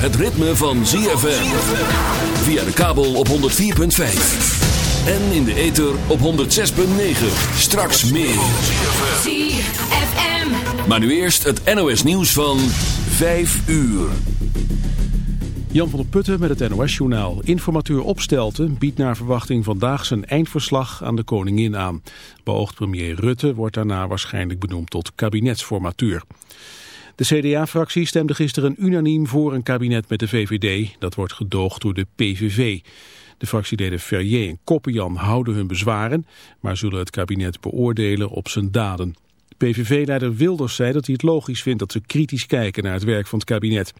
het ritme van ZFM. Via de kabel op 104.5. En in de ether op 106.9. Straks meer. ZFM. Maar nu eerst het NOS nieuws van 5 uur. Jan van der Putten met het NOS-journaal. Informateur Opstelten biedt naar verwachting vandaag zijn eindverslag aan de koningin aan. Beoogd premier Rutte wordt daarna waarschijnlijk benoemd tot kabinetsformatuur. De CDA-fractie stemde gisteren unaniem voor een kabinet met de VVD. Dat wordt gedoogd door de PVV. De fractieleden Ferrier en Koppenjan houden hun bezwaren, maar zullen het kabinet beoordelen op zijn daden. PVV-leider Wilders zei dat hij het logisch vindt dat ze kritisch kijken naar het werk van het kabinet.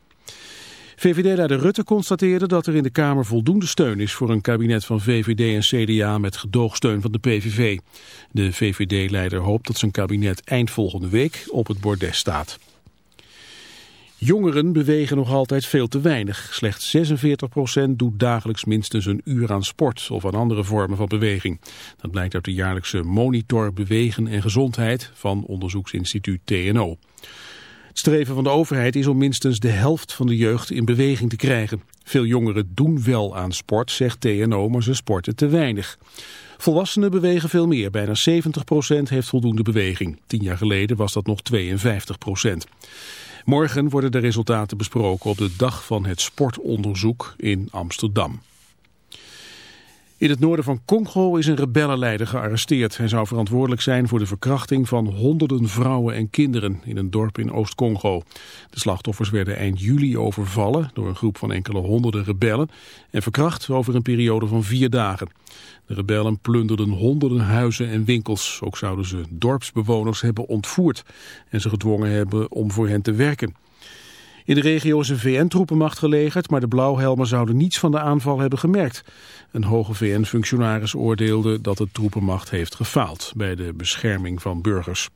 VVD-leider Rutte constateerde dat er in de Kamer voldoende steun is voor een kabinet van VVD en CDA met gedoogsteun van de PVV. De VVD-leider hoopt dat zijn kabinet eind volgende week op het bordes staat. Jongeren bewegen nog altijd veel te weinig. Slechts 46% doet dagelijks minstens een uur aan sport of aan andere vormen van beweging. Dat blijkt uit de jaarlijkse monitor Bewegen en Gezondheid van onderzoeksinstituut TNO. Het streven van de overheid is om minstens de helft van de jeugd in beweging te krijgen. Veel jongeren doen wel aan sport, zegt TNO, maar ze sporten te weinig. Volwassenen bewegen veel meer. Bijna 70% heeft voldoende beweging. Tien jaar geleden was dat nog 52%. Morgen worden de resultaten besproken op de dag van het sportonderzoek in Amsterdam. In het noorden van Congo is een rebellenleider gearresteerd. Hij zou verantwoordelijk zijn voor de verkrachting van honderden vrouwen en kinderen in een dorp in Oost-Congo. De slachtoffers werden eind juli overvallen door een groep van enkele honderden rebellen en verkracht over een periode van vier dagen. De rebellen plunderden honderden huizen en winkels. Ook zouden ze dorpsbewoners hebben ontvoerd en ze gedwongen hebben om voor hen te werken. In de regio is een VN-troepenmacht gelegerd, maar de blauwhelmen zouden niets van de aanval hebben gemerkt. Een hoge VN-functionaris oordeelde dat de troepenmacht heeft gefaald bij de bescherming van burgers.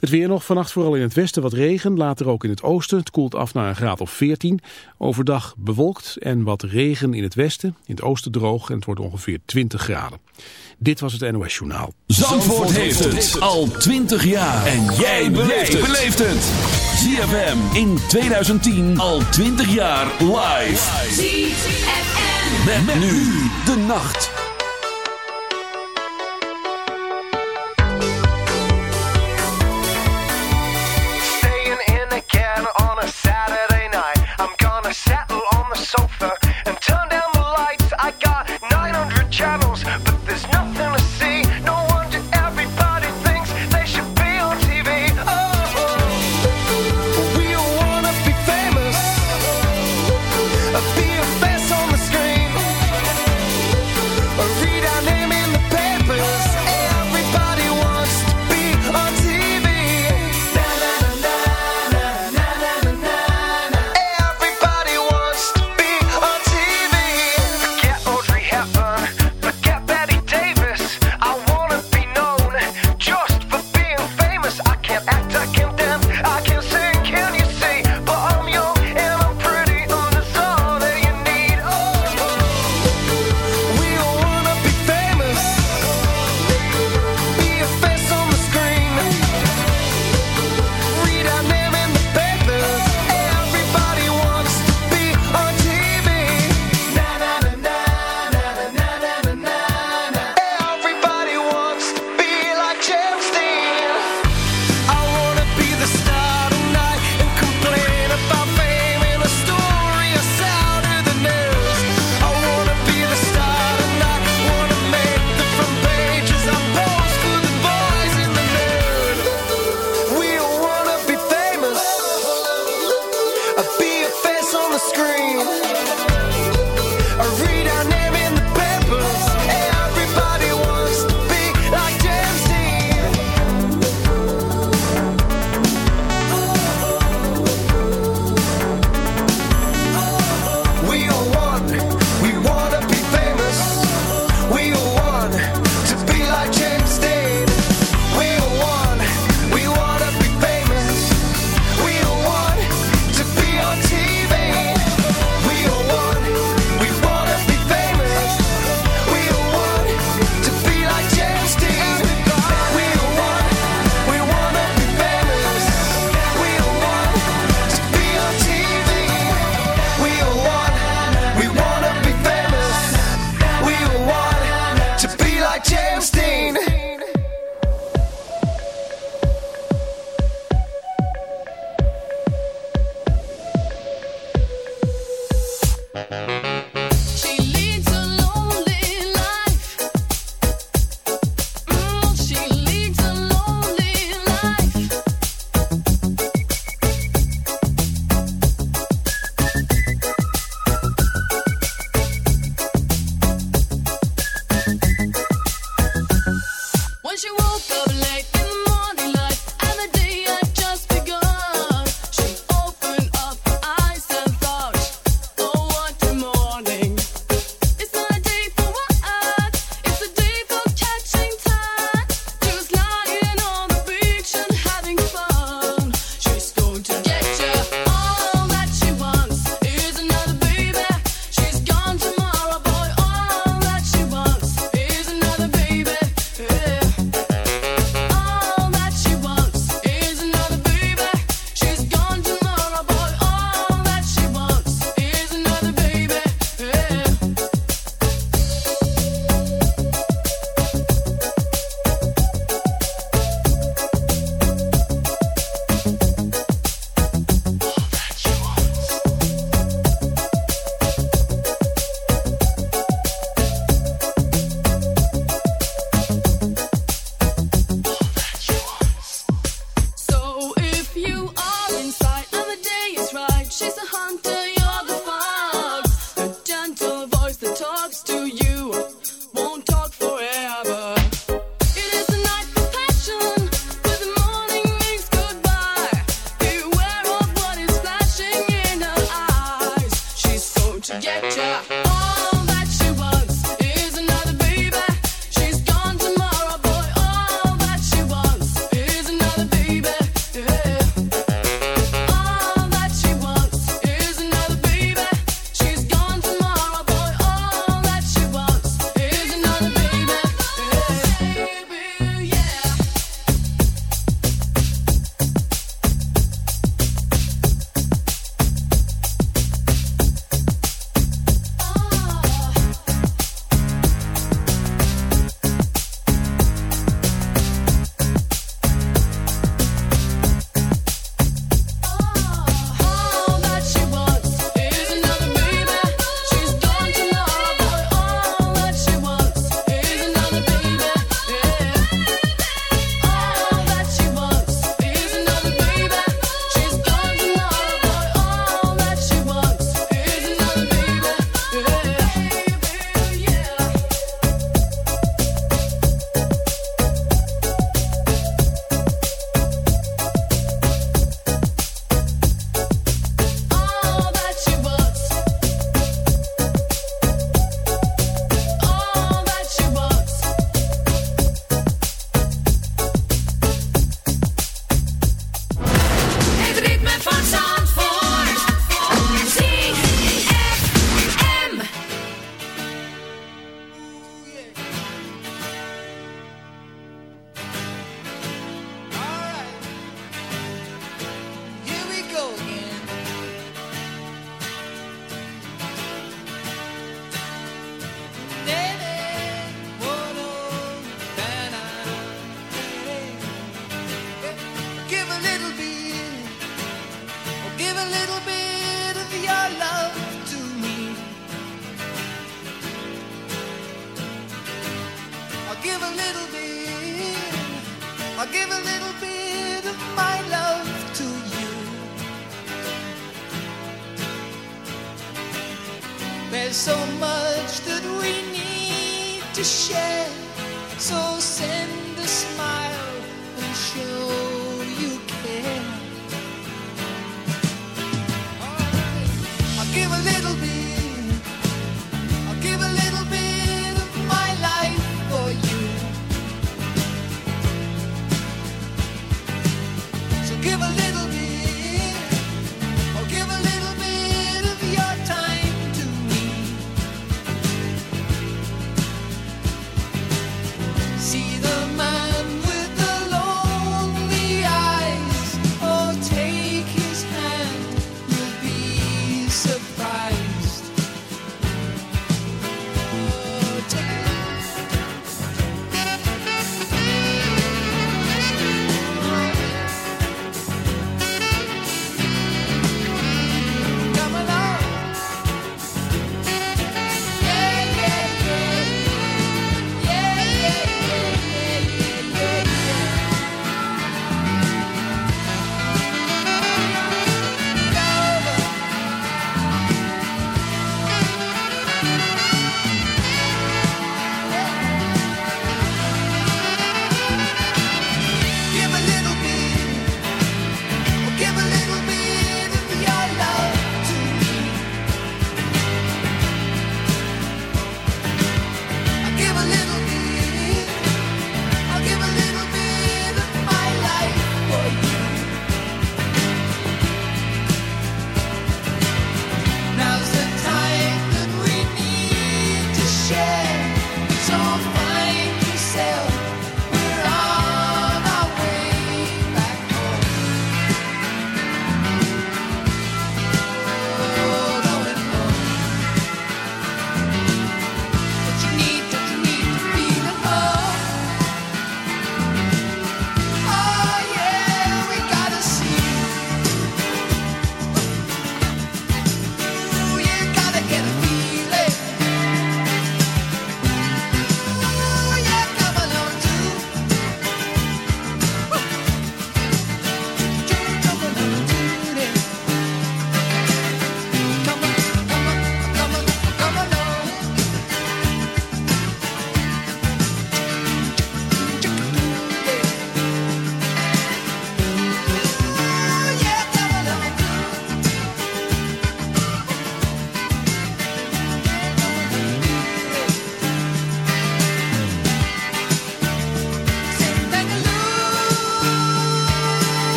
Het weer nog vannacht vooral in het westen wat regen, later ook in het oosten. Het koelt af naar een graad of 14. Overdag bewolkt en wat regen in het westen. In het oosten droog en het wordt ongeveer 20 graden. Dit was het NOS Journaal. Zandvoort, heeft het al 20 jaar. En jij beleeft het. ZFM in 2010 al 20 jaar live. ZFM. Met, nu de nacht. Staying in again on a Saturday night. I'm gonna settle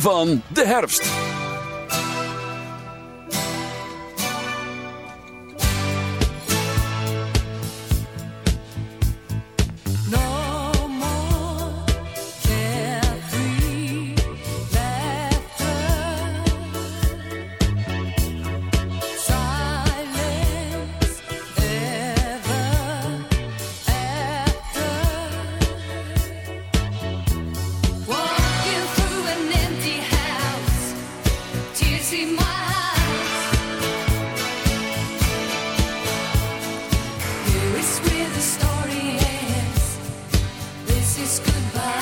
Van de herfst. Goodbye.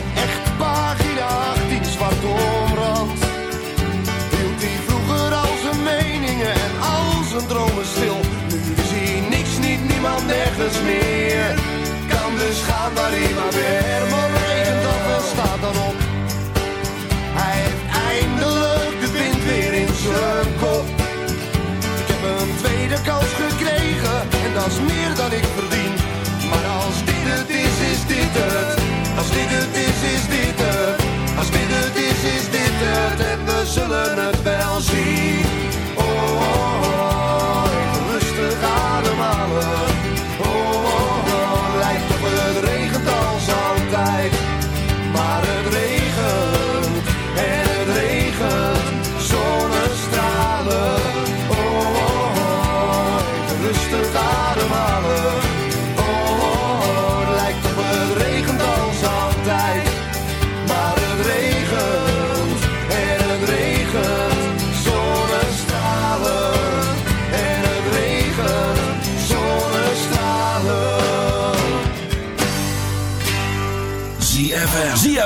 niemand, nergens meer. Kan dus gaan waar maar weer.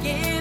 again.